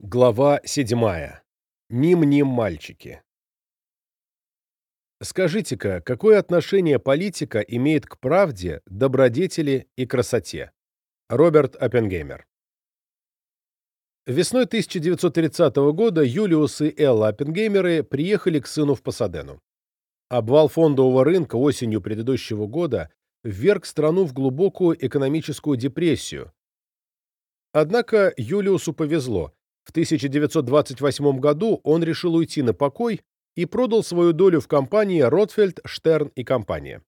Глава седьмая. Ним-ним мальчики. Скажите-ка, какое отношение политика имеет к правде, добродетели и красоте? Роберт Оппенгеймер. Весной 1930 года Юлиус и Элла Оппенгеймеры приехали к сыну в Пасадену. Обвал фондового рынка осенью предыдущего года вверг страну в глубокую экономическую депрессию. Однако Юлиусу повезло – в 1928 году он решил уйти на покой и продал свою долю в компании Ротфельд, Штерн и компания.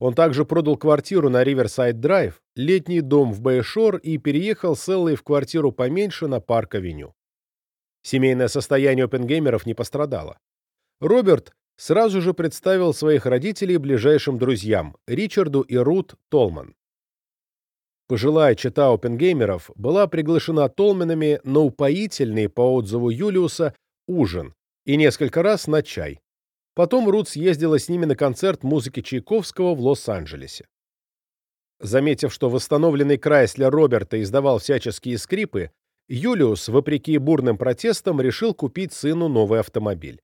Он также продал квартиру на Риверсайд-драйв, летний дом в Бэйшор и переехал с Эллой в квартиру поменьше на Парк-авеню. Семейное состояние Оппенгеймеров не пострадало. Роберт сразу же представил своих родителей ближайшим друзьям Ричарду и Рут Толман. Пожилая чета опенгеймеров была приглашена Толменами на упоительный, по отзыву Юлиуса, ужин и несколько раз на чай. Потом Рут съездила с ними на концерт музыки Чайковского в Лос-Анджелесе. Заметив, что восстановленный Крайслер Роберта издавал всяческие скрипы, Юлиус, вопреки бурным протестам, решил купить сыну новый автомобиль.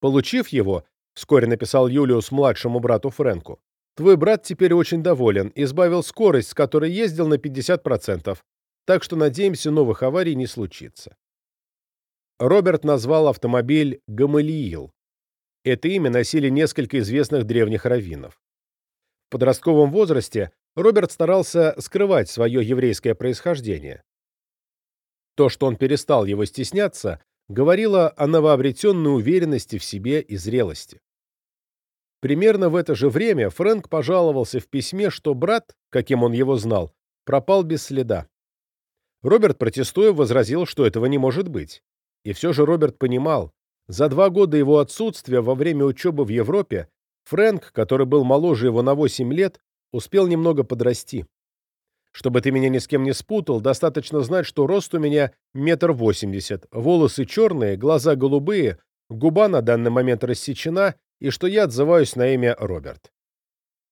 Получив его, вскоре написал Юлиус младшему брату Фрэнку, Твой брат теперь очень доволен, избавил скорость, с которой ездил на 50%, так что, надеемся, новых аварий не случится. Роберт назвал автомобиль Гамалиил. Это имя носили несколько известных древних раввинов. В подростковом возрасте Роберт старался скрывать свое еврейское происхождение. То, что он перестал его стесняться, говорило о новообретенной уверенности в себе и зрелости. Примерно в это же время Фрэнк пожаловался в письме, что брат, каким он его знал, пропал без следа. Роберт, протестуя, возразил, что этого не может быть. И все же Роберт понимал, за два года его отсутствия во время учебы в Европе Фрэнк, который был моложе его на 8 лет, успел немного подрасти. Чтобы ты меня ни с кем не спутал, достаточно знать, что рост у меня метр восемьдесят, волосы черные, глаза голубые, губа на данный момент рассечена и что я отзываюсь на имя Роберт.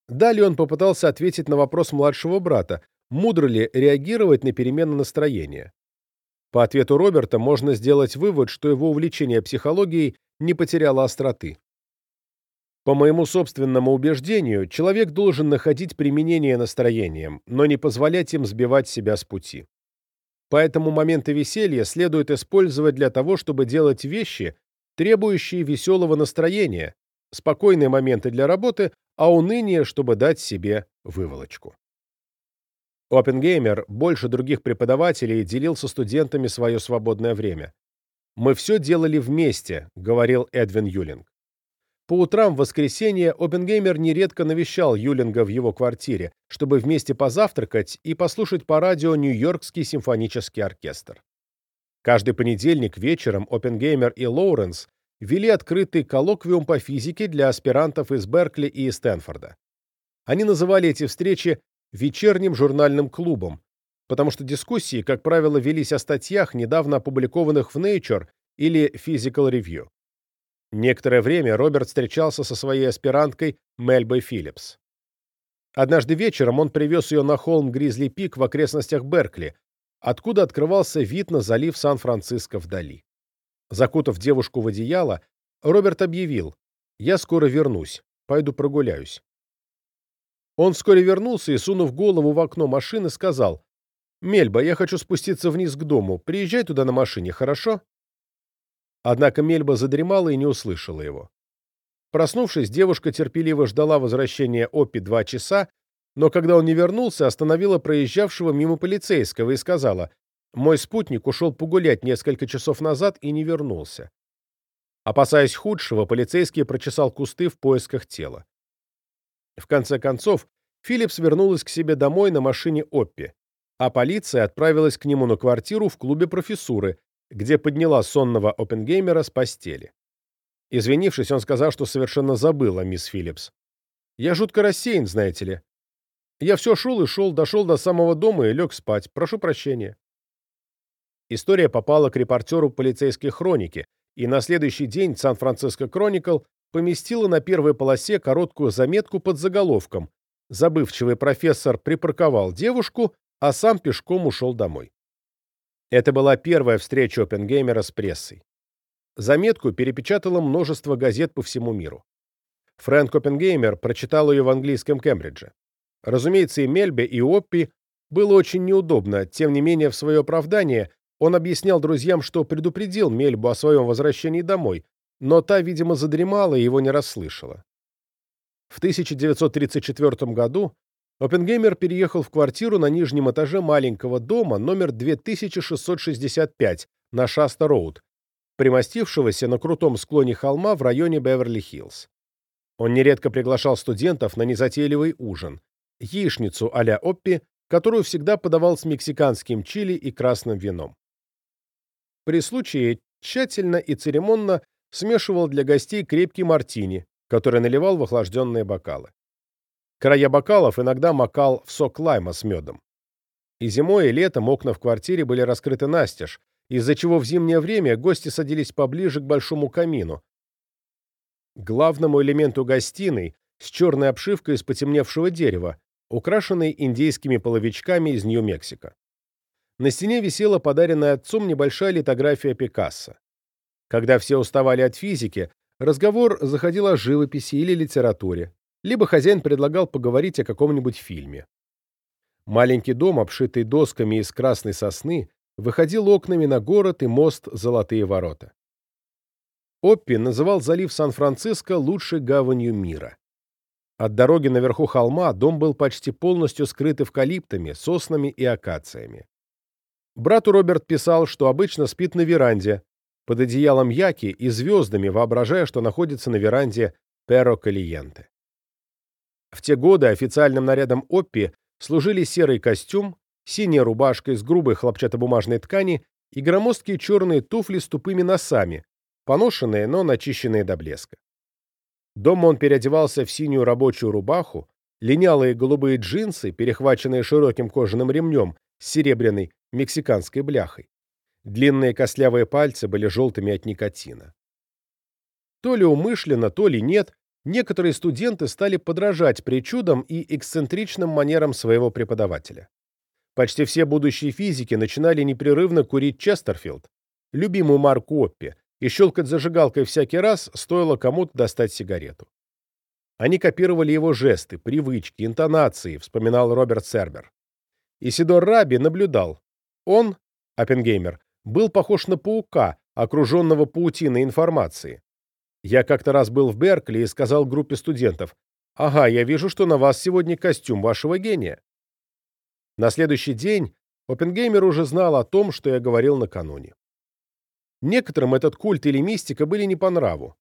Далее он попытался ответить на вопрос младшего брата, мудро ли реагировать на перемены настроения. По ответу Роберта можно сделать вывод, что его увлечение психологией не потеряло остроты. По моему собственному убеждению, человек должен находить применение настроениям, но не позволять им сбивать себя с пути. Поэтому моменты веселья следует использовать для того, чтобы делать вещи, требующие веселого настроения, спокойные моменты для работы, а уныние, чтобы дать себе выволочку. Опенгеймер больше других преподавателей делил со студентами свое свободное время. «Мы все делали вместе», — говорил Эдвин Юлинг. По утрам в воскресенье Опенгеймер нередко навещал Юлинга в его квартире, чтобы вместе позавтракать и послушать по радио Нью-Йоркский симфонический оркестр. Каждый понедельник вечером Опенгеймер и Лоуренс вели открытый коллоквиум по физике для аспирантов из Беркли и Стэнфорда. Они называли эти встречи «вечерним журнальным клубом», потому что дискуссии, как правило, велись о статьях, недавно опубликованных в Nature или Physical Review. Некоторое время Роберт встречался со своей аспиранткой Мельбой Филлипс. Однажды вечером он привез ее на холм Гризли Пик в окрестностях Беркли, откуда открывался вид на залив Сан-Франциско вдали. Закутав девушку в одеяло, Роберт объявил, «Я скоро вернусь, пойду прогуляюсь». Он вскоре вернулся и, сунув голову в окно машины, сказал, «Мельба, я хочу спуститься вниз к дому, приезжай туда на машине, хорошо?» Однако Мельба задремала и не услышала его. Проснувшись, девушка терпеливо ждала возвращения Оппи два часа, но когда он не вернулся, остановила проезжавшего мимо полицейского и сказала, мой спутник ушел погулять несколько часов назад и не вернулся. Опасаясь худшего, полицейский прочесал кусты в поисках тела. В конце концов, Филлипс вернулась к себе домой на машине Оппи, а полиция отправилась к нему на квартиру в клубе профессуры, где подняла сонного опенгеймера с постели. Извинившись, он сказал, что совершенно забыл о мисс Филлипс. «Я жутко рассеян, знаете ли. Я все шел и шел, дошел до самого дома и лег спать. Прошу прощения». История попала к репортеру полицейской хроники, и на следующий день Сан-Франциско Кроникл поместила на первой полосе короткую заметку под заголовком «Забывчивый профессор припарковал девушку, а сам пешком ушел домой». Это была первая встреча Оппенгеймера с прессой. Заметку перепечатало множество газет по всему миру. Фрэнк Оппенгеймер прочитал ее в английском Кембридже. Разумеется, и Мельбе, и Оппи было очень неудобно, тем не менее, в свое оправдание он объяснял друзьям, что предупредил Мельбу о своем возвращении домой, но та, видимо, задремала и его не расслышала. В 1934 году Оппенгеймер переехал в квартиру на нижнем этаже маленького дома номер 2665 на Шаста-Роуд, примостившегося на крутом склоне холма в районе Беверли-Хиллз. Он нередко приглашал студентов на незатейливый ужин, яичницу а-ля Оппи, которую всегда подавал с мексиканским чили и красным вином. При случае тщательно и церемонно смешивал для гостей крепкий мартини, который наливал в охлажденные бокалы. Края бокалов иногда макал в сок лайма с медом. И зимой, и летом окна в квартире были раскрыты настежь, из-за чего в зимнее время гости садились поближе к большому камину, главному элементу гостиной с черной обшивкой из потемневшего дерева, украшенной индейскими половичками из Нью-Мексико. На стене висела подаренная отцом небольшая литография Пикассо. Когда все уставали от физики, разговор заходил о живописи или литературе, либо хозяин предлагал поговорить о каком-нибудь фильме. Маленький дом, обшитый досками из красной сосны, выходил окнами на город и мост Золотые ворота. Оппи называл залив Сан-Франциско лучшей гаванью мира. От дороги наверху холма дом был почти полностью скрыт эвкалиптами, соснами и акациями. Брату Роберт писал, что обычно спит на веранде, под одеялом яки и звездами, воображая, что находится на веранде Перо Калиенте. В те годы официальным нарядом Оппи служили серый костюм, синяя рубашка из грубой хлопчатобумажной ткани и громоздкие черные туфли с тупыми носами, поношенные, но начищенные до блеска. Дома он переодевался в синюю рабочую рубаху, линялые голубые джинсы, перехваченные широким кожаным ремнем с серебряной мексиканской бляхой. Длинные костлявые пальцы были желтыми от никотина. То ли умышленно, то ли нет, некоторые студенты стали подражать причудам и эксцентричным манерам своего преподавателя. Почти все будущие физики начинали непрерывно курить Честерфилд, любимую марку Оппи, и щелкать зажигалкой всякий раз стоило кому-то достать сигарету. Они копировали его жесты, привычки, интонации, вспоминал Роберт Сербер. Исидор Раби наблюдал. Он, Оппенгеймер, был похож на паука, окруженного паутиной информации. Я как-то раз был в Беркли и сказал группе студентов, «Ага, я вижу, что на вас сегодня костюм вашего гения». На следующий день Оппенгеймер уже знал о том, что я говорил накануне. Некоторым этот культ или мистика были не по нраву.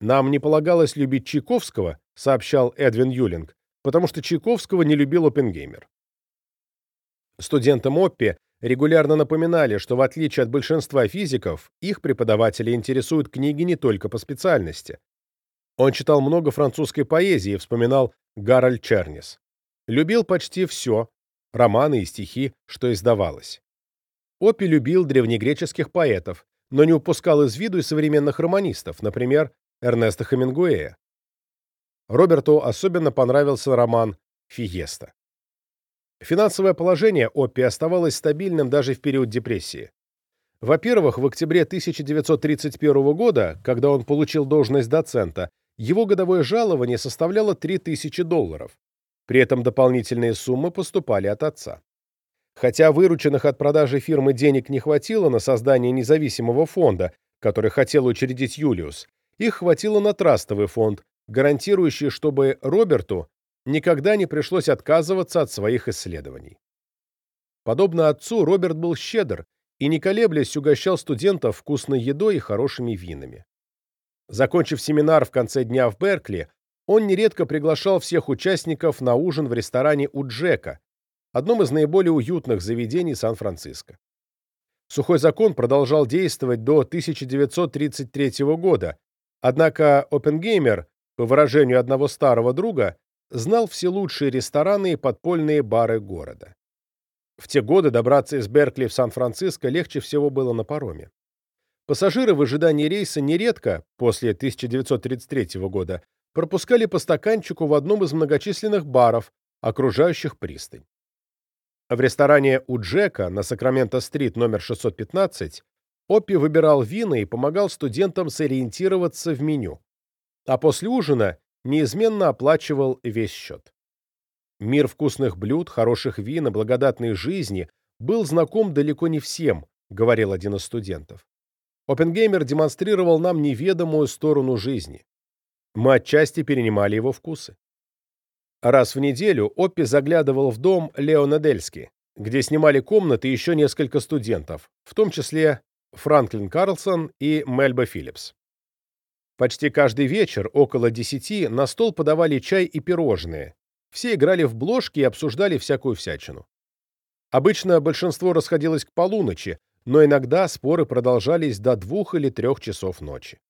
«Нам не полагалось любить Чайковского», — сообщал Эдвин Юлинг, потому что Чайковского не любил Оппенгеймер. Студентам Оппи регулярно напоминали, что в отличие от большинства физиков, их преподаватели интересуют книги не только по специальности. Он читал много французской поэзии, вспоминал Гарольд Чернис. Любил почти все, романы и стихи, что издавалось. Опи любил древнегреческих поэтов, но не упускал из виду и современных романистов, например, Эрнеста Хемингуэя. Роберту особенно понравился роман «Фиеста». Финансовое положение Оппи оставалось стабильным даже в период депрессии. Во-первых, в октябре 1931 года, когда он получил должность доцента, его годовое жалование составляло 3000 долларов. При этом дополнительные суммы поступали от отца. Хотя вырученных от продажи фирмы денег не хватило на создание независимого фонда, который хотел учредить Юлиус, их хватило на трастовый фонд, гарантирующий, чтобы Роберту никогда не пришлось отказываться от своих исследований. Подобно отцу, Роберт был щедр и, не колеблясь, угощал студентов вкусной едой и хорошими винами. Закончив семинар в конце дня в Беркли, он нередко приглашал всех участников на ужин в ресторане у Джека, одном из наиболее уютных заведений Сан-Франциско. Сухой закон продолжал действовать до 1933 года, однако Оппенгеймер, по выражению одного старого друга, знал все лучшие рестораны и подпольные бары города. В те годы добраться из Беркли в Сан-Франциско легче всего было на пароме. Пассажиры в ожидании рейса нередко, после 1933 года, пропускали по стаканчику в одном из многочисленных баров, окружающих пристань. В ресторане у Джека на Сакраменто-стрит номер 615 Оппи выбирал вина и помогал студентам сориентироваться в меню, а после ужина неизменно оплачивал весь счет. Мир вкусных блюд, хороших вин и благодатной жизни был знаком далеко не всем, говорил один из студентов. Оппенгеймер демонстрировал нам неведомую сторону жизни. Мы отчасти перенимали его вкусы. Раз в неделю Оппи заглядывал в дом Леона Дельски, где снимали комнаты еще несколько студентов, в том числе Франклин Карлсон и Мельба Филлипс. Почти каждый вечер около десяти на стол подавали чай и пирожные. Все играли в бложки и обсуждали всякую всячину. Обычно большинство расходилось к полуночи, но иногда споры продолжались до двух или трех часов ночи.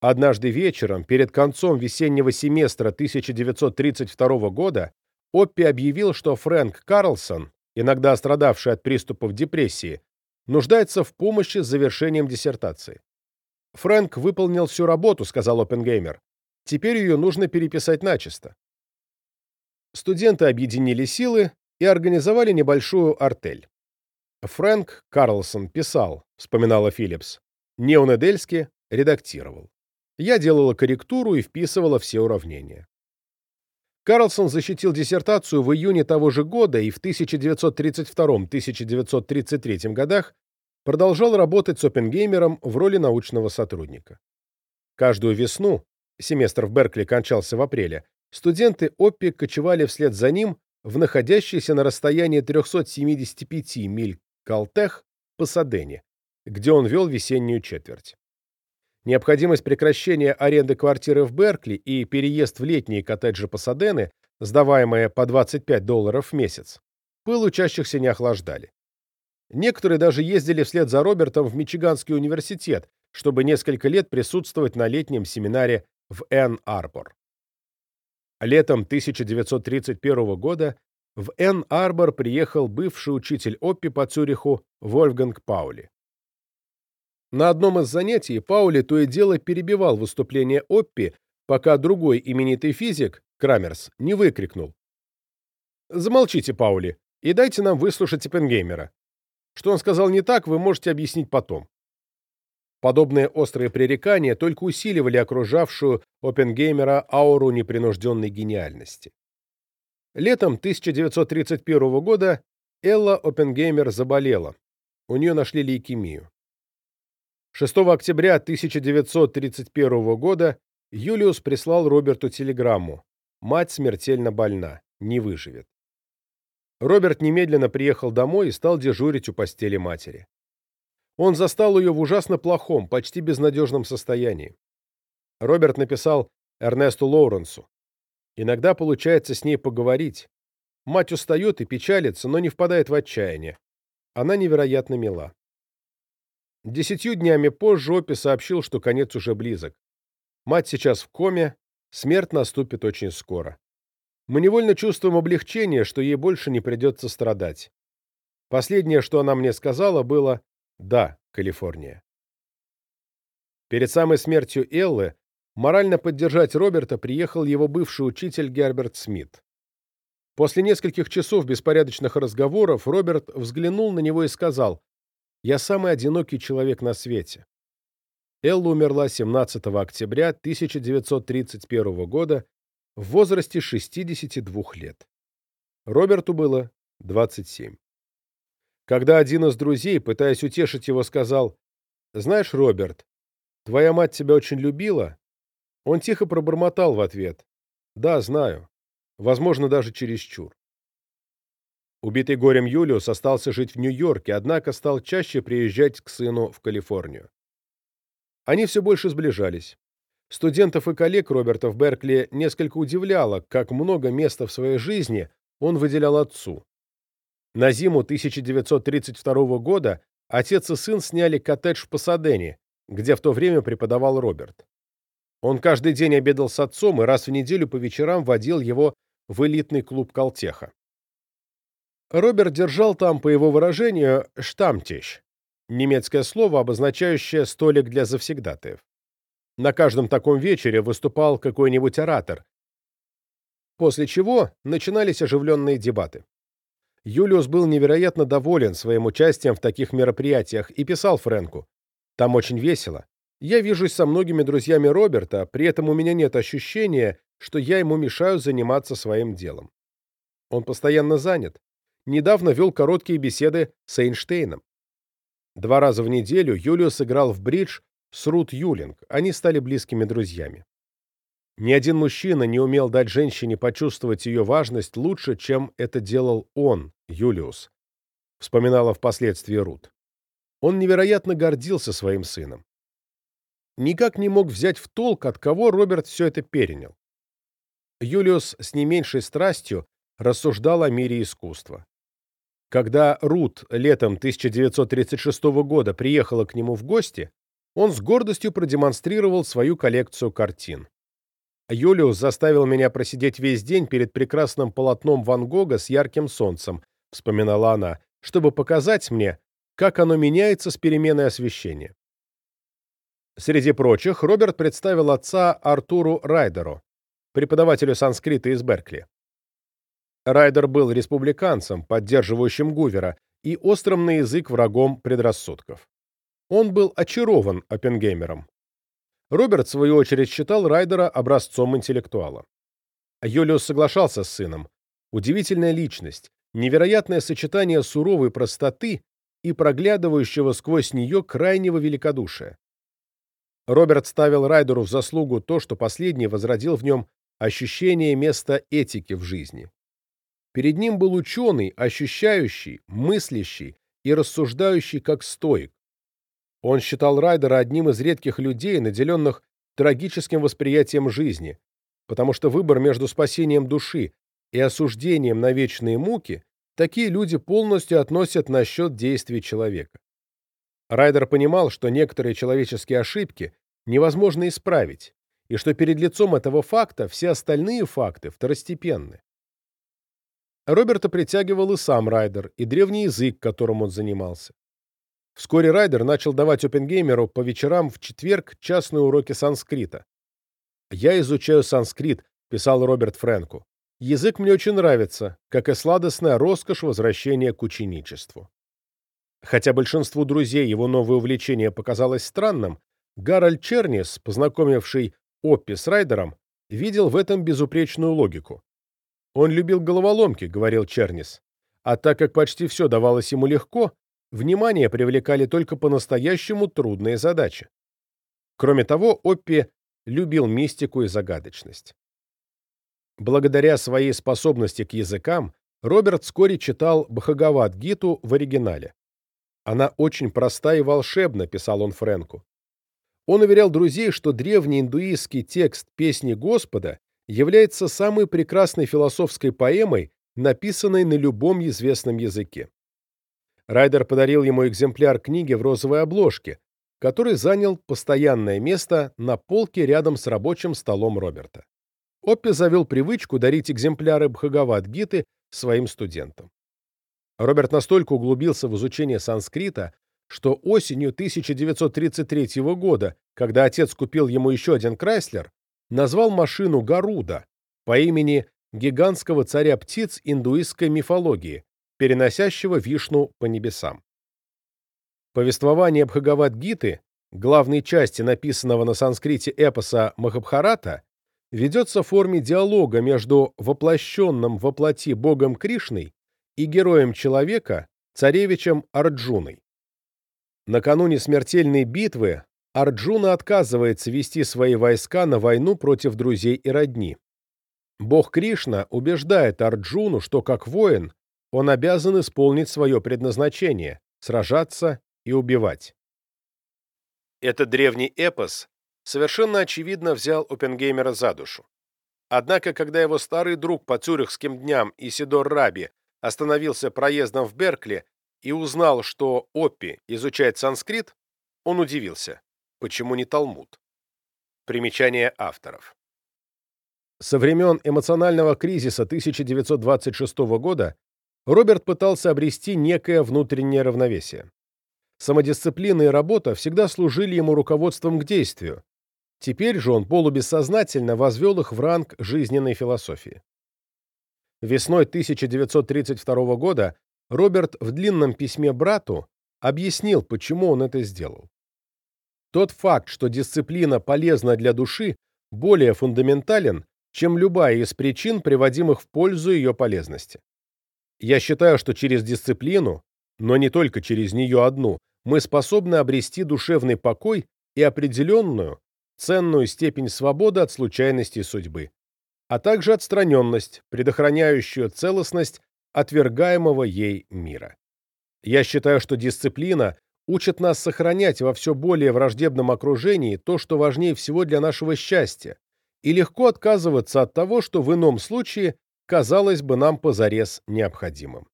Однажды вечером, перед концом весеннего семестра 1932 года, Оппи объявил, что Фрэнк Карлсон, иногда страдавший от приступов депрессии, нуждается в помощи с завершением диссертации. «Фрэнк выполнил всю работу», — сказал Оппенгеймер. «Теперь ее нужно переписать начисто». Студенты объединили силы и организовали небольшую артель. Фрэнк Карлсон писал, вспоминала Филлипс. Неонедельски редактировал. Я делала корректуру и вписывала все уравнения. Карлсон защитил диссертацию в июне того же года и в 1932-1933 годах продолжал работать с Оппенгеймером в роли научного сотрудника. Каждую весну, семестр в Беркли кончался в апреле, студенты Оппи кочевали вслед за ним в находящийся на расстоянии 375 миль Калтех Пасадене, где он вел весеннюю четверть. Необходимость прекращения аренды квартиры в Беркли и переезд в летние коттеджи Пасадены, сдаваемые по 25 долларов в месяц, пыл учащихся не охлаждали. Некоторые даже ездили вслед за Робертом в Мичиганский университет, чтобы несколько лет присутствовать на летнем семинаре в Энн-Арбор. Летом 1931 года в Энн-Арбор приехал бывший учитель Оппи по Цюриху Вольфганг Паули. На одном из занятий Паули то и дело перебивал выступление Оппи, пока другой именитый физик, Крамерс, не выкрикнул. «Замолчите, Паули, и дайте нам выслушать Эппенгеймера. Что он сказал не так, вы можете объяснить потом». Подобные острые пререкания только усиливали окружавшую Оппенгеймера ауру непринужденной гениальности. Летом 1931 года Элла Оппенгеймер заболела. У нее нашли лейкемию. 6 октября 1931 года Юлиус прислал Роберту телеграмму. Мать смертельно больна, не выживет. Роберт немедленно приехал домой и стал дежурить у постели матери. Он застал ее в ужасно плохом, почти безнадежном состоянии. Роберт написал Эрнесту Лоуренсу. Иногда получается с ней поговорить. Мать устает и печалится, но не впадает в отчаяние. Она невероятно мила. Десятью днями позже Опи сообщил, что конец уже близок. Мать сейчас в коме, смерть наступит очень скоро. Мы невольно чувствуем облегчение, что ей больше не придется страдать. Последнее, что она мне сказала, было «Да, Калифорния». Перед самой смертью Эллы морально поддержать Роберта приехал его бывший учитель Герберт Смит. После нескольких часов беспорядочных разговоров Роберт взглянул на него и сказал я самый одинокий человек на свете. Элла умерла 17 октября 1931 года в возрасте 62 лет. Роберту было 27. Когда один из друзей, пытаясь утешить его, сказал, «Знаешь, Роберт, твоя мать тебя очень любила», он тихо пробормотал в ответ, «Да, знаю. Возможно, даже чересчур». Убитый горем Юлиус остался жить в Нью-Йорке, однако стал чаще приезжать к сыну в Калифорнию. Они все больше сближались. Студентов и коллег Роберта в Беркли несколько удивляло, как много места в своей жизни он выделял отцу. На зиму 1932 года отец и сын сняли коттедж в Пасадене, где в то время преподавал Роберт. Он каждый день обедал с отцом и раз в неделю по вечерам водил его в элитный клуб Калтеха. Роберт держал там, по его выражению, «штамтищ» — немецкое слово, обозначающее столик для завсегдатаев. На каждом таком вечере выступал какой-нибудь оратор, после чего начинались оживленные дебаты. Юлиус был невероятно доволен своим участием в таких мероприятиях и писал Фрэнку. «Там очень весело. Я вижусь со многими друзьями Роберта, при этом у меня нет ощущения, что я ему мешаю заниматься своим делом. Он постоянно занят. Недавно вел короткие беседы с Эйнштейном. Два раза в неделю Юлиус играл в бридж с Рут Юлинг. Они стали близкими друзьями. Ни один мужчина не умел дать женщине почувствовать ее важность лучше, чем это делал он, Юлиус, вспоминала впоследствии Рут. Он невероятно гордился своим сыном. Никак не мог взять в толк, от кого Роберт все это перенял. Юлиус с не меньшей страстью рассуждал о мире искусства. Когда Рут летом 1936 года приехала к нему в гости, он с гордостью продемонстрировал свою коллекцию картин. Юлиус заставил меня просидеть весь день перед прекрасным полотном Ван Гога с ярким солнцем, вспоминала она, чтобы показать мне, как оно меняется с переменой освещения. Среди прочих, Роберт представил отца Артуру Райдеру, преподавателю санскрита из Беркли. Райдер был республиканцем, поддерживающим Гувера, и острым на язык врагом предрассудков. Он был очарован Оппенгеймером. Роберт, в свою очередь, считал Райдера образцом интеллектуала. Юлиус соглашался с сыном. Удивительная личность, невероятное сочетание суровой простоты и проглядывающего сквозь нее крайнего великодушия. Роберт ставил Райдеру в заслугу то, что последний возродил в нем ощущение места этики в жизни. Перед ним был ученый, ощущающий, мыслящий и рассуждающий как стоик, он считал Райдера одним из редких людей, наделенных трагическим восприятием жизни, потому что выбор между спасением души и осуждением на вечные муки такие люди полностью относят на счет действий человека. Райдер понимал, что некоторые человеческие ошибки невозможно исправить, и что перед лицом этого факта все остальные факты второстепенны. Роберта притягивал и сам Райдер, и древний язык, которым он занимался. Вскоре Райдер начал давать опенгеймеру по вечерам в четверг частные уроки санскрита. «Я изучаю санскрит», — писал Роберт Фрэнку. «Язык мне очень нравится, как и сладостная роскошь возвращения к ученичеству». Хотя большинству друзей его новое увлечение показалось странным, Гарольд Чернис, познакомивший Оппи с Райдером, видел в этом безупречную логику. «Он любил головоломки», — говорил Чернис, «а так как почти все давалось ему легко, внимание привлекали только по-настоящему трудные задачи. Кроме того, Оппи любил мистику и загадочность. Благодаря своей способности к языкам, Роберт вскоре читал Бхагавад-гиту в оригинале. «Она очень проста и волшебна», — писал он Фрэнку. Он уверял друзей, что древний индуистский текст «Песни Господа» является самой прекрасной философской поэмой, написанной на любом известном языке. Райдер подарил ему экземпляр книги в розовой обложке, который занял постоянное место на полке рядом с рабочим столом Роберта. Оппи завел привычку дарить экземпляры Бхагавад-гиты своим студентам. Роберт настолько углубился в изучение санскрита, что осенью 1933 года, когда отец купил ему еще один Крайслер, назвал машину Гаруда по имени гигантского царя птиц индуистской мифологии, переносящего Вишну по небесам. Повествование Бхагавад-гиты, главной части написанного на санскрите эпоса Махабхарата, ведется в форме диалога между воплощенным во плоти богом Кришной и героем человека, царевичем Арджуной. Накануне смертельной битвы Арджуна отказывается вести свои войска на войну против друзей и родни. Бог Кришна убеждает Арджуну, что как воин он обязан исполнить свое предназначение – сражаться и убивать. Этот древний эпос совершенно очевидно взял Оппенгеймера за душу. Однако, когда его старый друг по цюрихским дням Исидор Раби остановился проездом в Беркли и узнал, что Оппи изучает санскрит, он удивился. Почему не Талмуд? Примечание авторов. Со времен эмоционального кризиса 1926 года Роберт пытался обрести некое внутреннее равновесие. Самодисциплина и работа всегда служили ему руководством к действию. Теперь же он полубессознательно возвел их в ранг жизненной философии. Весной 1932 года Роберт в длинном письме брату объяснил, почему он это сделал. Тот факт, что дисциплина полезна для души, более фундаментален, чем любая из причин, приводимых в пользу ее полезности. Я считаю, что через дисциплину, но не только через нее одну, мы способны обрести душевный покой и определенную, ценную степень свободы от случайностей судьбы, а также отстраненность, предохраняющую целостность отвергаемого ей мира. Я считаю, что дисциплина учит нас сохранять во все более враждебном окружении то, что важнее всего для нашего счастья, и легко отказываться от того, что в ином случае казалось бы нам позарез необходимым.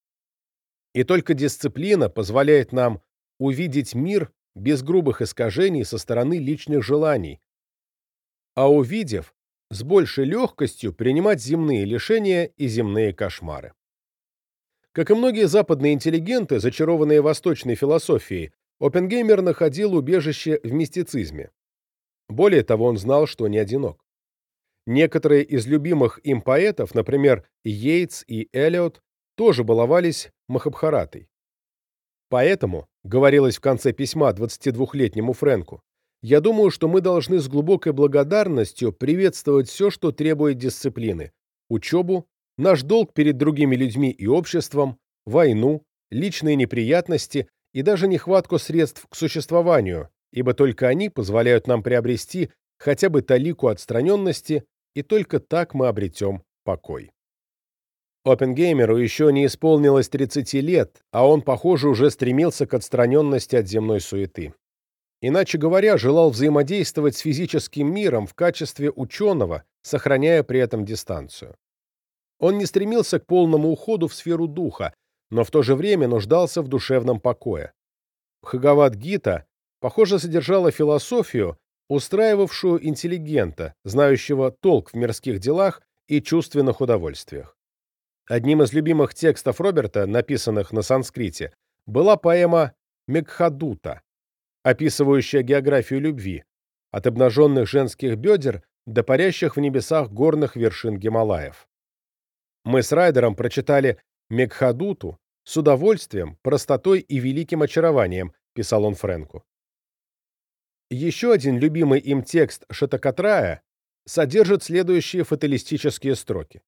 И только дисциплина позволяет нам увидеть мир без грубых искажений со стороны личных желаний, а увидев, с большей легкостью принимать земные лишения и земные кошмары. Как и многие западные интеллигенты, зачарованные восточной философией, Оппенгеймер находил убежище в мистицизме. Более того, он знал, что не одинок. Некоторые из любимых им поэтов, например, Йейтс и Эллиот, тоже баловались Махабхаратой. Поэтому, говорилось в конце письма 22-летнему Фрэнку, я думаю, что мы должны с глубокой благодарностью приветствовать все, что требует дисциплины, учебу, наш долг перед другими людьми и обществом, войну, личные неприятности и даже нехватку средств к существованию, ибо только они позволяют нам приобрести хотя бы талику отстраненности и только так мы обретем покой. Опенгеймеру еще не исполнилось 30 лет, а он, похоже, уже стремился к отстраненности от земной суеты. Иначе говоря, желал взаимодействовать с физическим миром в качестве ученого, сохраняя при этом дистанцию. Он не стремился к полному уходу в сферу духа, но в то же время нуждался в душевном покое. Бхагавад-гита, похоже, содержала философию, устраивавшую интеллигента, знающего толк в мирских делах и чувственных удовольствиях. Одним из любимых текстов Роберта, написанных на санскрите, была поэма «Мекхадута», описывающая географию любви, от обнаженных женских бедер до парящих в небесах горных вершин Гималаев. Мы с Райдером прочитали Мекхадуту с удовольствием, простотой и великим очарованием, писал он Френку. Еще один любимый им текст Шатакатрая содержит следующие фаталистические строки.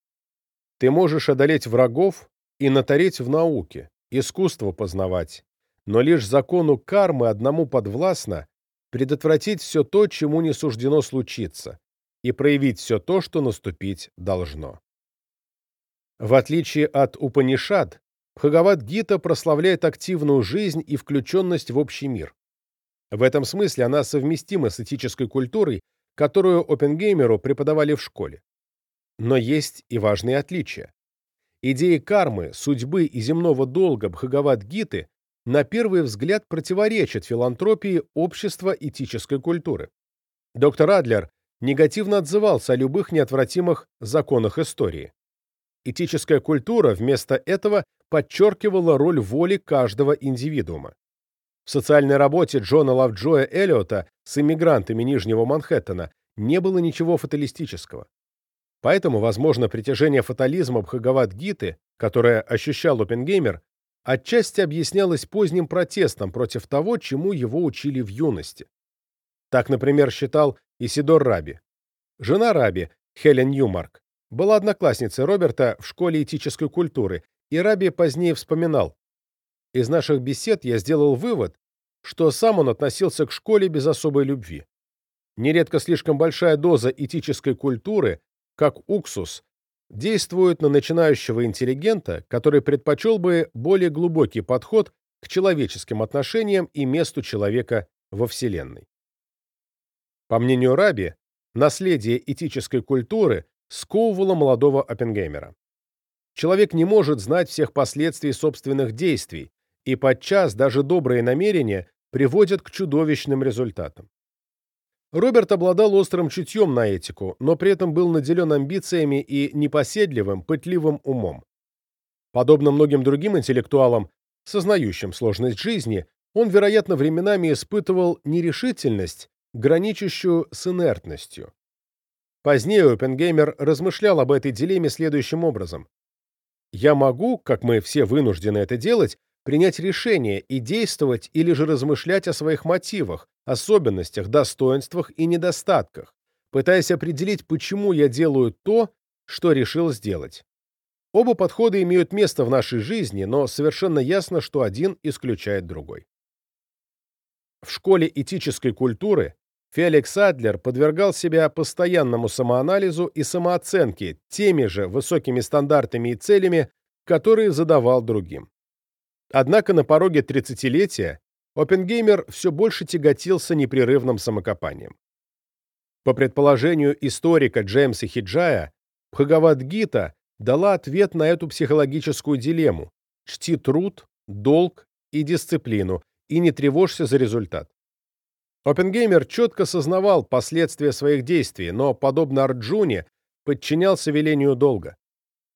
«Ты можешь одолеть врагов и натареть в науке, искусство познавать, но лишь закону кармы одному подвластно предотвратить все то, чему не суждено случиться, и проявить все то, что наступить должно». В отличие от Упанишад, Бхагавад-гита прославляет активную жизнь и включенность в общий мир. В этом смысле она совместима с этической культурой, которую Оппенгеймеру преподавали в школе. Но есть и важные отличия. Идеи кармы, судьбы и земного долга Бхагавад-гиты на первый взгляд противоречат филантропии общества этической культуры. Доктор Адлер негативно отзывался о любых неотвратимых законах истории. Этическая культура вместо этого подчеркивала роль воли каждого индивидуума. В социальной работе Джона Лавджоя Эллиота с иммигрантами Нижнего Манхэттена не было ничего фаталистического. Поэтому, возможно, притяжение фатализма Бхагавад-гиты, которое ощущал Оппенгеймер, отчасти объяснялось поздним протестом против того, чему его учили в юности. Так, например, считал Исидор Раби. Жена Раби, Хелен Ньюмарк, была одноклассницей Роберта в школе этической культуры, и Раби позднее вспоминал, из наших бесед я сделал вывод, что сам он относился к школе без особой любви. Нередко слишком большая доза этической культуры, как уксус, действует на начинающего интеллигента, который предпочел бы более глубокий подход к человеческим отношениям и месту человека во Вселенной. По мнению Раби, наследие этической культуры сковывало молодого Оппенгеймера. Человек не может знать всех последствий собственных действий, и подчас даже добрые намерения приводят к чудовищным результатам. Роберт обладал острым чутьем на этику, но при этом был наделен амбициями и непоседливым, пытливым умом. Подобно многим другим интеллектуалам, сознающим сложность жизни, он, вероятно, временами испытывал нерешительность, граничащую с инертностью. Позднее Оппенгеймер размышлял об этой дилемме следующим образом. Я могу, как мы все вынуждены это делать, принять решение и действовать или же размышлять о своих мотивах, особенностях, достоинствах и недостатках, пытаясь определить, почему я делаю то, что решил сделать. Оба подхода имеют место в нашей жизни, но совершенно ясно, что один исключает другой. В школе этической культуры Феликс Адлер подвергал себя постоянному самоанализу и самооценке теми же высокими стандартами и целями, которые задавал другим. Однако на пороге тридцатилетия Оппенгеймер все больше тяготился непрерывным самокопанием. По предположению историка Джеймса Хиджая, Бхагавад-гита дала ответ на эту психологическую дилемму «Чти труд, долг и дисциплину, и не тревожься за результат». Оппенгеймер четко сознавал последствия своих действий, но, подобно Арджуне, подчинялся велению долга.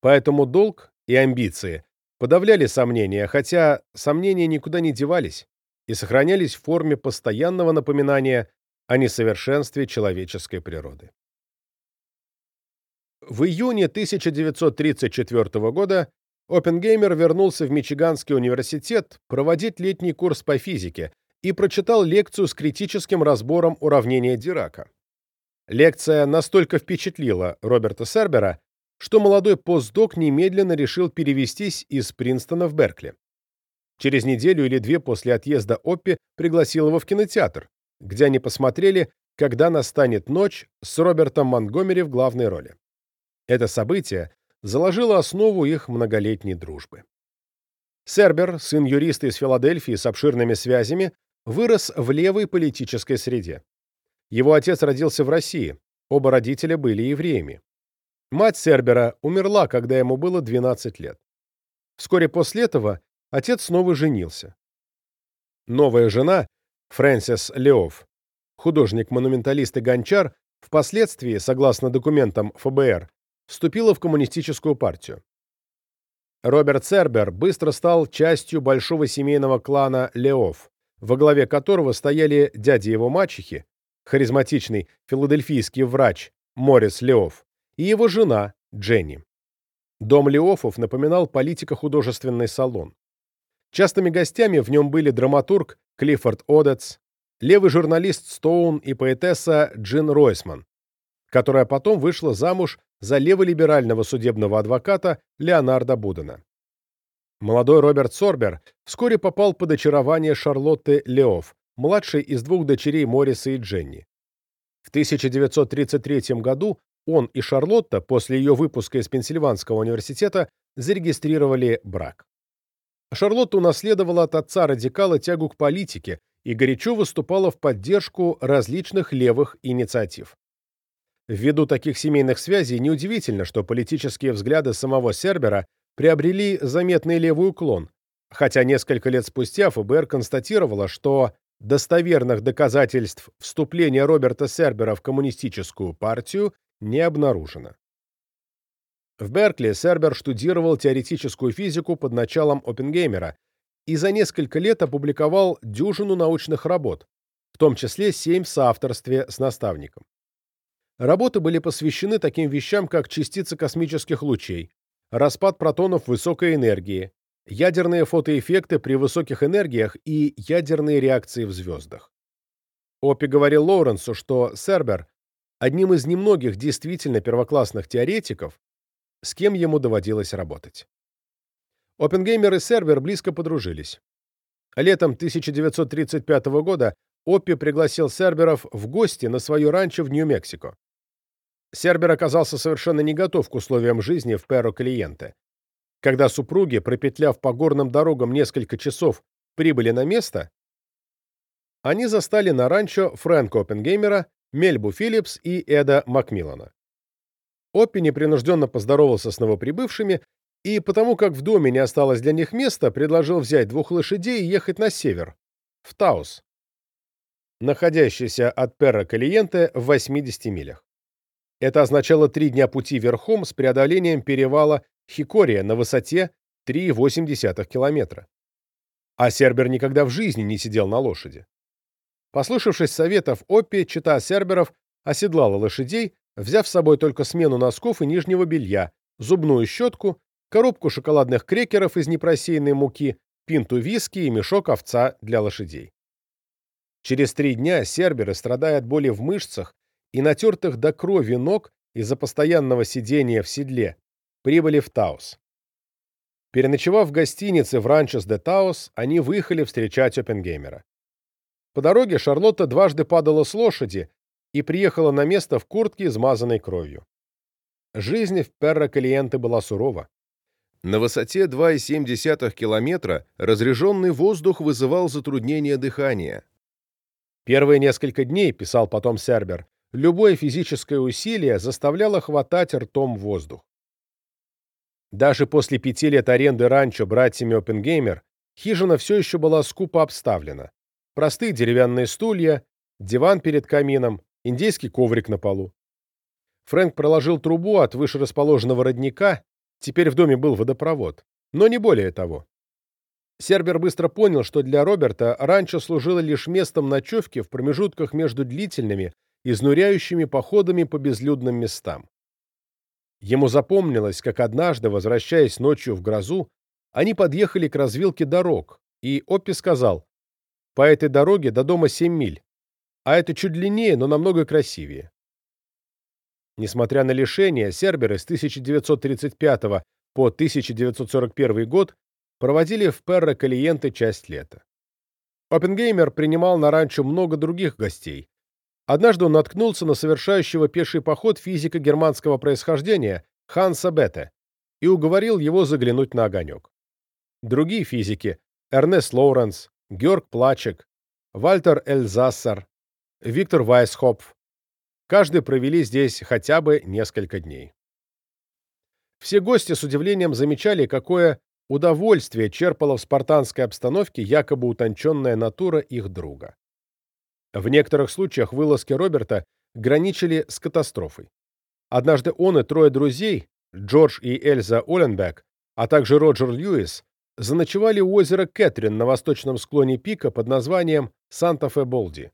Поэтому долг и амбиции подавляли сомнения, хотя сомнения никуда не девались и сохранялись в форме постоянного напоминания о несовершенстве человеческой природы. В июне 1934 года Оппенгеймер вернулся в Мичиганский университет проводить летний курс по физике и прочитал лекцию с критическим разбором уравнения Дирака. Лекция настолько впечатлила Роберта Сербера, что молодой постдок немедленно решил перевестись из Принстона в Беркли. Через неделю или две после отъезда Оппи пригласил его в кинотеатр, где они посмотрели «Когда настанет ночь» с Робертом Монгомери в главной роли. Это событие заложило основу их многолетней дружбы. Сербер, сын юриста из Филадельфии с обширными связями, вырос в левой политической среде. Его отец родился в России, оба родителя были евреями. Мать Сербера умерла, когда ему было 12 лет. Вскоре после этого отец снова женился. Новая жена, Фрэнсис Леоф, художник-монументалист и гончар, впоследствии, согласно документам ФБР, вступила в коммунистическую партию. Роберт Сербер быстро стал частью большого семейного клана Леоф, во главе которого стояли дядя его мачехи, харизматичный филадельфийский врач Морис Леоф, и его жена Дженни. Дом Леофов напоминал политико-художественный салон. Частыми гостями в нем были драматург Клиффорд Одетс, левый журналист Стоун и поэтесса Джин Ройсман, которая потом вышла замуж за леволиберального судебного адвоката Леонарда Будена. Молодой Роберт Сорбер вскоре попал под очарование Шарлотты Леоф, младшей из двух дочерей Морриса и Дженни. В 1933 году он и Шарлотта после ее выпуска из Пенсильванского университета зарегистрировали брак. Шарлотта унаследовала от отца-радикала тягу к политике и горячо выступала в поддержку различных левых инициатив. Ввиду таких семейных связей неудивительно, что политические взгляды самого Сербера приобрели заметный левый уклон, хотя несколько лет спустя ФБР констатировало, что достоверных доказательств вступления Роберта Сербера в коммунистическую партию не обнаружено. В Беркли Сербер штудировал теоретическую физику под началом Оппенгеймера и за несколько лет опубликовал дюжину научных работ, в том числе семь в соавторстве с наставником. Работы были посвящены таким вещам, как частицы космических лучей, распад протонов высокой энергии, ядерные фотоэффекты при высоких энергиях и ядерные реакции в звездах. Оппи говорил Лоуренсу, что Сербер одним из немногих действительно первоклассных теоретиков, с кем ему доводилось работать. Оппенгеймер и Сербер близко подружились. Летом 1935 года Оппи пригласил Серберов в гости на свое ранчо в Нью-Мексико. Сербер оказался совершенно не готов к условиям жизни в Перо-Клиенте. Когда супруги, пропетляв по горным дорогам несколько часов, прибыли на место, они застали на ранчо Фрэнка Оппенгеймера, Мельбу Филлипс и Эда Макмиллана. Оппи непринужденно поздоровался с новоприбывшими и, потому как в доме не осталось для них места, предложил взять двух лошадей и ехать на север, в Таус, находящийся от Перро-Калиенте в 80 милях. Это означало три дня пути верхом с преодолением перевала Хикория на высоте 3,8 километра. А Сербер никогда в жизни не сидел на лошади. Послушавшись советов Оппи, чита Серберов оседлала лошадей, взяв с собой только смену носков и нижнего белья, зубную щетку коробку шоколадных крекеров из непросеянной муки, пинту виски и мешок овца для лошадей. Через три дня серберы, страдая от боли в мышцах и натертых до крови ног из-за постоянного сидения в седле, прибыли в Таус. Переночевав в гостинице в Ранчос де Таус, они выехали встречать Оппенгеймера. По дороге Шарлотта дважды падала с лошади и приехала на место в куртке, измазанной кровью. Жизнь в Перро-Калиенте была сурова. На высоте 2,7 километра разреженный воздух вызывал затруднение дыхания. Первые несколько дней, писал потом Сербер, любое физическое усилие заставляло хватать ртом воздух. Даже после пяти лет аренды ранчо братьями Оппенгеймер хижина все еще была скупо обставлена. Простые деревянные стулья, диван перед камином, индейский коврик на полу. Фрэнк проложил трубу от вышерасположенного родника, теперь в доме был водопровод, но не более того. Сербер быстро понял, что для Роберта ранчо служило лишь местом ночевки в промежутках между длительными, изнуряющими походами по безлюдным местам. Ему запомнилось, как однажды, возвращаясь ночью в грозу, они подъехали к развилке дорог, и Оппи сказал, «По этой дороге до дома семь миль, а это чуть длиннее, но намного красивее». Несмотря на лишения, серберы с 1935 по 1941 год проводили в Перро Калиенте часть лета. Оппенгеймер принимал на ранчо много других гостей, Однажды он наткнулся на совершающего пеший поход физика германского происхождения Ханса Бетте и уговорил его заглянуть на огонек. Другие физики – Эрнест Лоуренс, Георг Плачек, Вальтер Эльзассер, Виктор Вайсхопф – каждый провели здесь хотя бы несколько дней. Все гости с удивлением замечали, какое удовольствие черпала в спартанской обстановке якобы утонченная натура их друга. В некоторых случаях вылазки Роберта граничили с катастрофой. Однажды он и трое друзей, Джордж и Эльза Оленбек, а также Роджер Льюис, заночевали у озера Кэтрин на восточном склоне пика под названием Санта-Фе-Болди.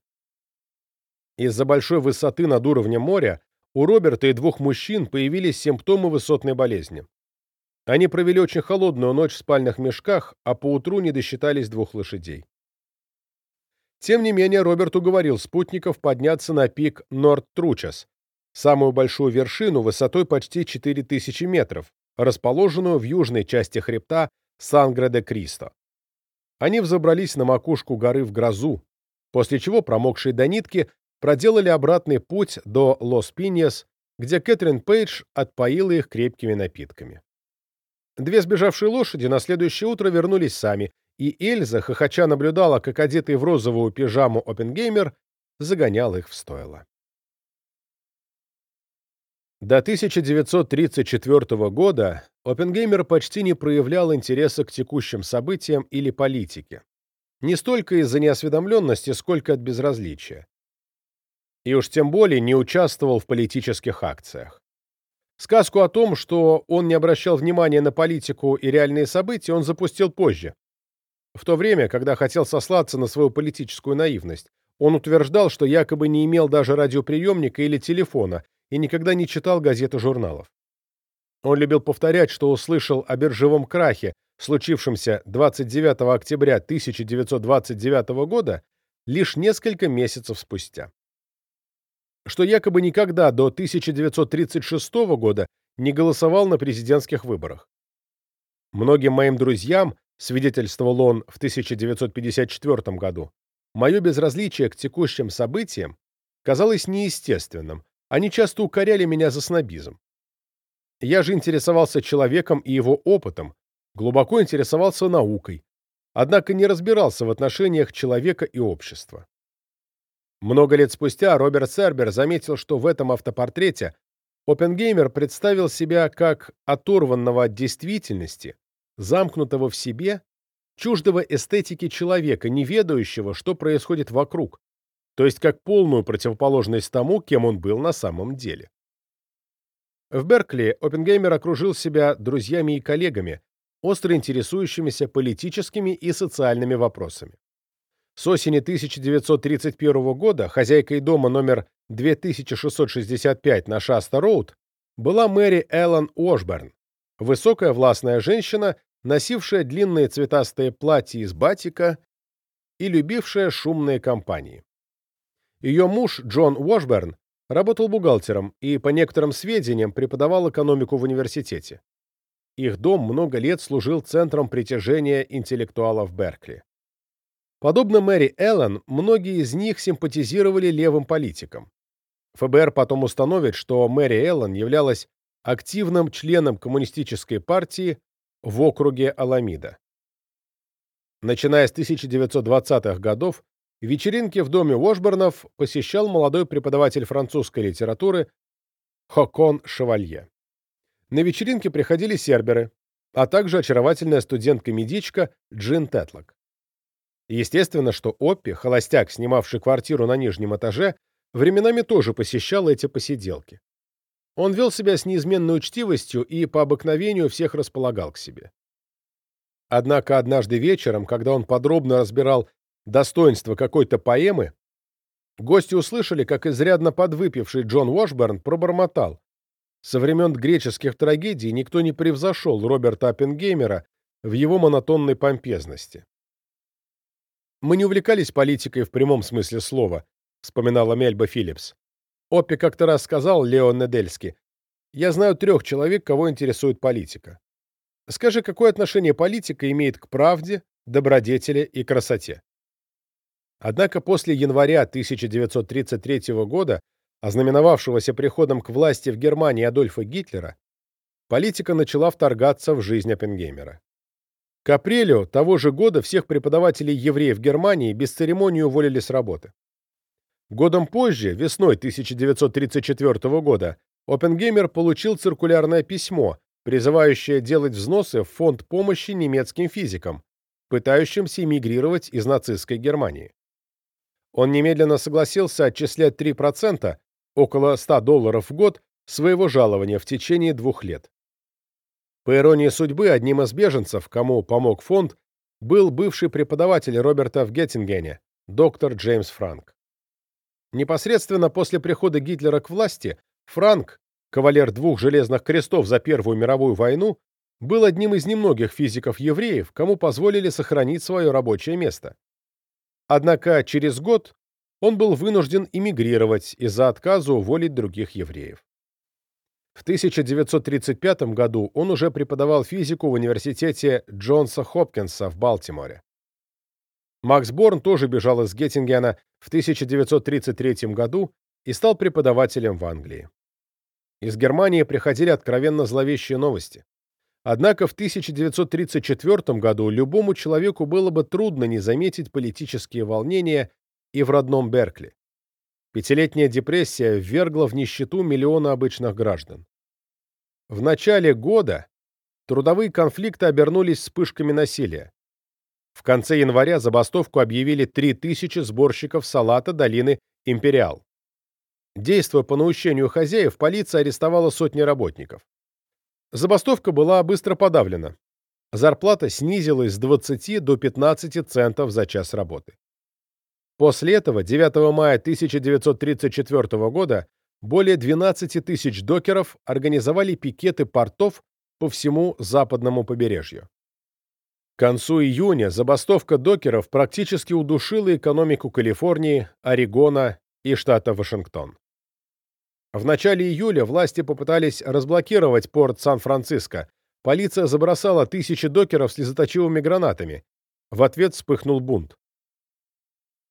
Из-за большой высоты над уровнем моря у Роберта и двух мужчин появились симптомы высотной болезни. Они провели очень холодную ночь в спальных мешках, а поутру не досчитались двух лошадей. Тем не менее, Роберт уговорил спутников подняться на пик Норд-Тручес, самую большую вершину высотой почти 4000 метров, расположенную в южной части хребта Сангре-де-Кристо. Они взобрались на макушку горы в грозу, после чего, промокшие до нитки, проделали обратный путь до Лос-Пиньес, где Кэтрин Пейдж отпоила их крепкими напитками. Две сбежавшие лошади на следующее утро вернулись сами, и Эльза, хохоча наблюдала, как одетый в розовую пижаму Оппенгеймер загонял их в стойло. До 1934 года Оппенгеймер почти не проявлял интереса к текущим событиям или политике. Не столько из-за неосведомленности, сколько от безразличия. И уж тем более не участвовал в политических акциях. Сказку о том, что он не обращал внимания на политику и реальные события, он запустил позже, в то время, когда хотел сослаться на свою политическую наивность, он утверждал, что якобы не имел даже радиоприемника или телефона и никогда не читал газет и журналов. Он любил повторять, что услышал о биржевом крахе, случившемся 29 октября 1929 года, лишь несколько месяцев спустя. Что якобы никогда до 1936 года не голосовал на президентских выборах. Многим моим друзьям свидетельствовал он в 1954 году, мое безразличие к текущим событиям казалось неестественным, они часто укоряли меня за снобизм. Я же интересовался человеком и его опытом, глубоко интересовался наукой, однако не разбирался в отношениях человека и общества. Много лет спустя Роберт Сербер заметил, что в этом автопортрете Оппенгеймер представил себя как оторванного от действительности, замкнутого в себе, чуждого эстетики человека, не ведающего, что происходит вокруг, то есть как полную противоположность тому, кем он был на самом деле. В Беркли Оппенгеймер окружил себя друзьями и коллегами, остро интересующимися политическими и социальными вопросами. С осени 1931 года хозяйкой дома номер 2665 на Шаста-Роуд была Мэри Эллен Ошберн, высокая властная женщина, носившая длинные цветастые платья из батика и любившая шумные компании. Ее муж, Джон Уошберн, работал бухгалтером и, по некоторым сведениям, преподавал экономику в университете. Их дом много лет служил центром притяжения интеллектуалов Беркли. Подобно Мэри Эллен, многие из них симпатизировали левым политикам. ФБР потом установит, что Мэри Эллен являлась активным членом коммунистической партии в округе Аламида. Начиная с 1920-х годов, вечеринки в доме Уошбернов посещал молодой преподаватель французской литературы Хокон Шевалье. На вечеринки приходили серберы, а также очаровательная студентка-медичка Джин Тетлок. Естественно, что Оппи, холостяк, снимавший квартиру на нижнем этаже, временами тоже посещал эти посиделки. Он вел себя с неизменной учтивостью и по обыкновению всех располагал к себе. Однако однажды вечером, когда он подробно разбирал достоинства какой-то поэмы, гости услышали, как изрядно подвыпивший Джон Уошберн пробормотал. Со времен греческих трагедий никто не превзошел Роберта Оппенгеймера в его монотонной помпезности. «Мы не увлекались политикой в прямом смысле слова», — вспоминала Мельба Филлипс. Оппи как-то раз сказал Леон Недельски, «Я знаю трех человек, кого интересует политика. Скажи, какое отношение политика имеет к правде, добродетели и красоте?» Однако после января 1933 года, ознаменовавшегося приходом к власти в Германии Адольфа Гитлера, политика начала вторгаться в жизнь Оппенгеймера. К апрелю того же года всех преподавателей евреев Германии без церемонии уволили с работы. Годом позже, весной 1934 года, Оппенгеймер получил циркулярное письмо, призывающее делать взносы в фонд помощи немецким физикам, пытающимся эмигрировать из нацистской Германии. Он немедленно согласился отчислять 3%, около 100 долларов в год, своего жалования в течение двух лет. По иронии судьбы, одним из беженцев, кому помог фонд, был бывший преподаватель Роберта в Геттингене, доктор Джеймс Франк. Непосредственно после прихода Гитлера к власти Франк, кавалер двух железных крестов за Первую мировую войну, был одним из немногих физиков-евреев, кому позволили сохранить свое рабочее место. Однако через год он был вынужден эмигрировать из-за отказа уволить других евреев. В 1935 году он уже преподавал физику в университете Джонса Хопкинса в Балтиморе. Макс Борн тоже бежал из Геттингена в 1933 году и стал преподавателем в Англии. Из Германии приходили откровенно зловещие новости. Однако в 1934 году любому человеку было бы трудно не заметить политические волнения и в родном Беркли. Пятилетняя депрессия ввергла в нищету миллионы обычных граждан. В начале года трудовые конфликты обернулись вспышками насилия. В конце января забастовку объявили 3000 сборщиков салата долины Империал. Действуя по наущению хозяев, полиция арестовала сотни работников. Забастовка была быстро подавлена. Зарплата снизилась с 20 до 15 центов за час работы. После этого 9 мая 1934 года более 12 тысяч докеров организовали пикеты портов по всему западному побережью. К концу июня забастовка докеров практически удушила экономику Калифорнии, Орегона и штата Вашингтон. В начале июля власти попытались разблокировать порт Сан-Франциско. Полиция забросала тысячи докеров слезоточивыми гранатами. В ответ вспыхнул бунт.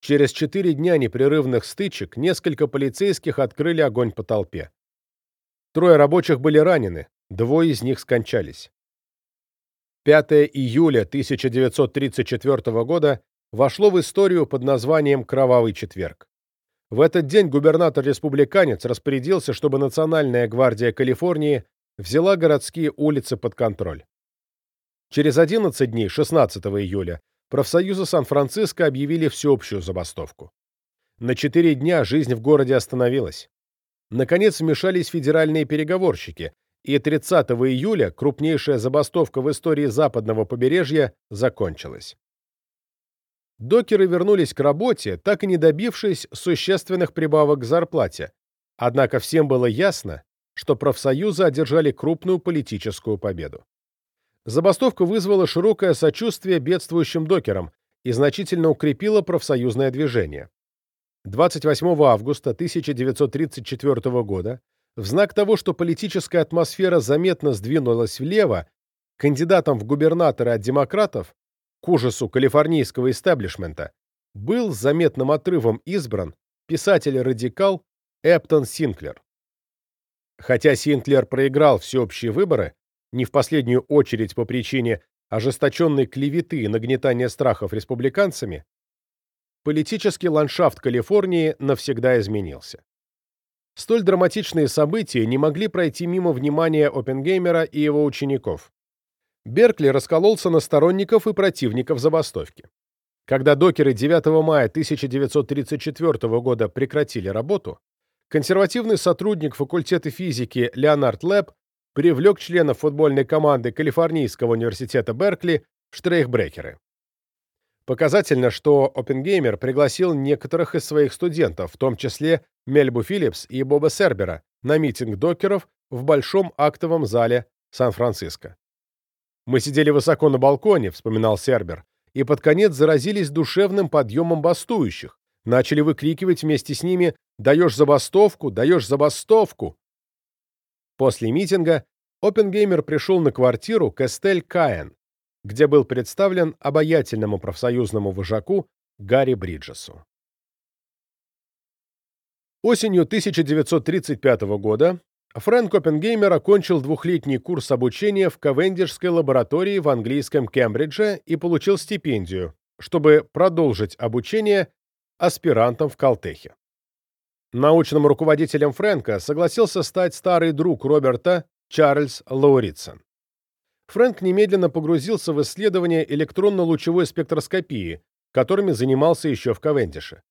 Через четыре дня непрерывных стычек несколько полицейских открыли огонь по толпе. Трое рабочих были ранены, двое из них скончались. 5 июля 1934 года вошло в историю под названием «Кровавый четверг». В этот день губернатор-республиканец распорядился, чтобы Национальная гвардия Калифорнии взяла городские улицы под контроль. Через 11 дней, 16 июля, профсоюзы Сан-Франциско объявили всеобщую забастовку. На четыре дня жизнь в городе остановилась. Наконец вмешались федеральные переговорщики, и 30 июля крупнейшая забастовка в истории западного побережья закончилась. Докеры вернулись к работе, так и не добившись существенных прибавок к зарплате. Однако всем было ясно, что профсоюзы одержали крупную политическую победу. Забастовка вызвала широкое сочувствие бедствующим докерам и значительно укрепила профсоюзное движение. 28 августа 1934 года, в знак того, что политическая атмосфера заметно сдвинулась влево, кандидатом в губернаторы от демократов, к ужасу калифорнийского истеблишмента, был заметным отрывом избран писатель-радикал Эптон Синклер. Хотя Синклер проиграл всеобщие выборы, не в последнюю очередь по причине ожесточенной клеветы и нагнетания страхов республиканцами, политический ландшафт Калифорнии навсегда изменился. Столь драматичные события не могли пройти мимо внимания Оппенгеймера и его учеников. Беркли раскололся на сторонников и противников забастовки. Когда докеры 9 мая 1934 года прекратили работу, консервативный сотрудник факультета физики Леонард Лэб привлек членов футбольной команды Калифорнийского университета Беркли в штрейхбрекеры. Показательно, что Оппенгеймер пригласил некоторых из своих студентов, в том числе Мельбу Филлипс и Боба Сербера, на митинг докеров в Большом актовом зале Сан-Франциско. «Мы сидели высоко на балконе», — вспоминал Сербер, и под конец заразились душевным подъемом бастующих, начали выкрикивать вместе с ними «Даешь забастовку! Даешь забастовку!». После митинга Оппенгеймер пришел на квартиру Кестель Каен, где был представлен обаятельному профсоюзному вожаку Гарри Бриджесу. Осенью 1935 года Фрэнк Оппенгеймер окончил двухлетний курс обучения в Кавендишской лаборатории в английском Кембридже и получил стипендию, чтобы продолжить обучение аспирантом в Калтехе. Научным руководителем Фрэнка согласился стать старый друг Роберта Чарльз Лауритсон. Фрэнк немедленно погрузился в исследование электронно-лучевой спектроскопии, которыми занимался еще в Кавендише.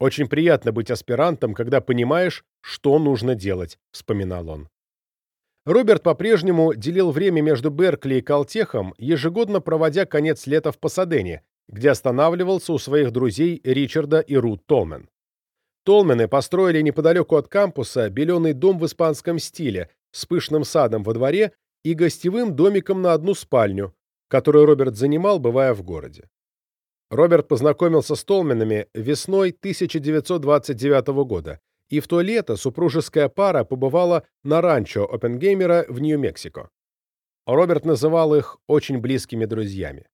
«Очень приятно быть аспирантом, когда понимаешь, что нужно делать», — вспоминал он. Роберт по-прежнему делил время между Беркли и Калтехом, ежегодно проводя конец лета в Пасадене, где останавливался у своих друзей Ричарда и Рут Толмен. Толмены построили неподалеку от кампуса беленый дом в испанском стиле с пышным садом во дворе и гостевым домиком на одну спальню, который Роберт занимал, бывая в городе. Роберт познакомился с Толменами весной 1929 года, и в то лето супружеская пара побывала на ранчо Оппенгеймера в Нью-Мексико. Роберт называл их очень близкими друзьями.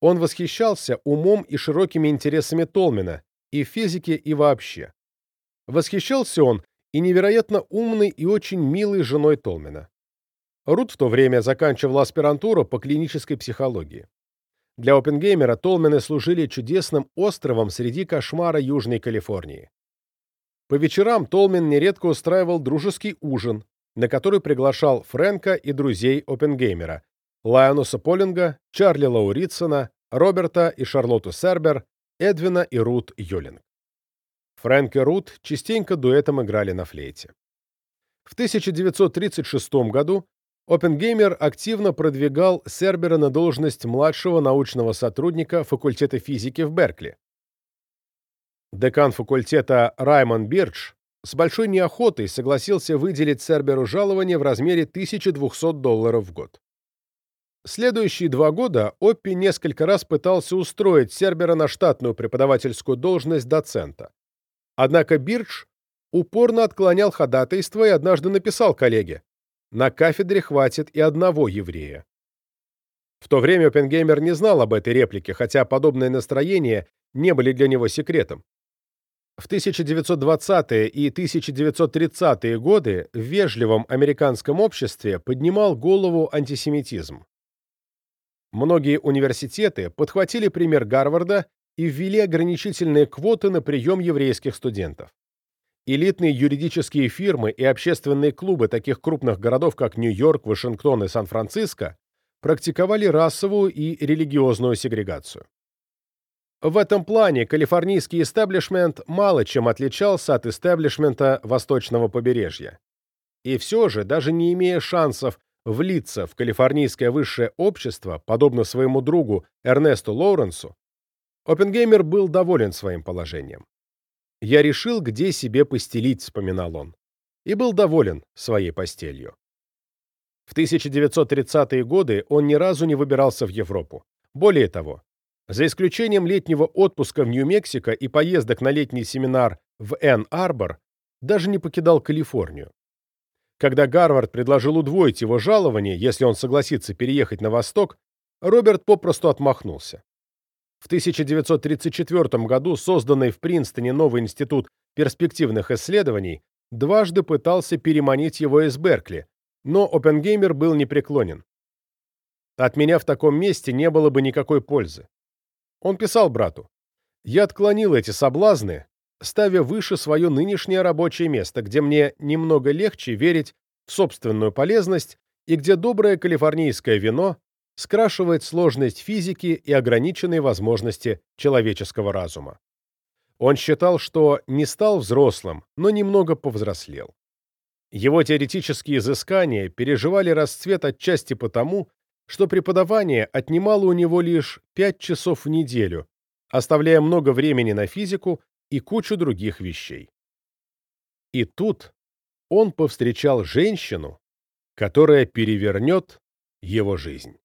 Он восхищался умом и широкими интересами Толмена, и в физике, и вообще. Восхищался он и невероятно умной и очень милой женой Толмена. Рут в то время заканчивала аспирантуру по клинической психологии. Для Оппенгеймера Толмены служили чудесным островом среди кошмара Южной Калифорнии. По вечерам Толмен нередко устраивал дружеский ужин, на который приглашал Фрэнка и друзей Оппенгеймера, Лайонуса Полинга, Чарли Лауритсона, Роберта и Шарлотту Сербер, Эдвина и Рут Йолинг. Фрэнк и Рут частенько дуэтом играли на флейте. В 1936 году Оппенгеймер активно продвигал Сербера на должность младшего научного сотрудника факультета физики в Беркли. Декан факультета Раймон Бирдж с большой неохотой согласился выделить Серберу жалование в размере 1200 долларов в год. Следующие два года Оппи несколько раз пытался устроить Сербера на штатную преподавательскую должность доцента. Однако Бирдж упорно отклонял ходатайство и однажды написал коллеге на кафедре хватит и одного еврея. В то время Оппенгеймер не знал об этой реплике, хотя подобные настроения не были для него секретом. В 1920-е и 1930-е годы в вежливом американском обществе поднимал голову антисемитизм. Многие университеты подхватили пример Гарварда и ввели ограничительные квоты на прием еврейских студентов. Элитные юридические фирмы и общественные клубы таких крупных городов, как Нью-Йорк, Вашингтон и Сан-Франциско, практиковали расовую и религиозную сегрегацию. В этом плане калифорнийский истеблишмент мало чем отличался от истеблишмента восточного побережья. И все же, даже не имея шансов влиться в калифорнийское высшее общество, подобно своему другу Эрнесту Лоуренсу, Оппенгеймер был доволен своим положением. «Я решил, где себе постелить», — вспоминал он. и был доволен своей постелью. В 1930-е годы он ни разу не выбирался в Европу. Более того, за исключением летнего отпуска в Нью-Мексико и поездок на летний семинар в Энн-Арбор, даже не покидал Калифорнию. Когда Гарвард предложил удвоить его жалование, если он согласится переехать на восток, Роберт попросту отмахнулся. В 1934 году созданный в Принстоне новый институт перспективных исследований дважды пытался переманить его из Беркли, но Оппенгеймер был непреклонен. От меня в таком месте не было бы никакой пользы. Он писал брату, «Я отклонил эти соблазны, ставя выше свое нынешнее рабочее место, где мне немного легче верить в собственную полезность и где доброе калифорнийское вино скрашивает сложность физики и ограниченные возможности человеческого разума. Он считал, что не стал взрослым, но немного повзрослел. Его теоретические изыскания переживали расцвет отчасти потому, что преподавание отнимало у него лишь 5 часов в неделю, оставляя много времени на физику и кучу других вещей. И тут он повстречал женщину, которая перевернет его жизнь.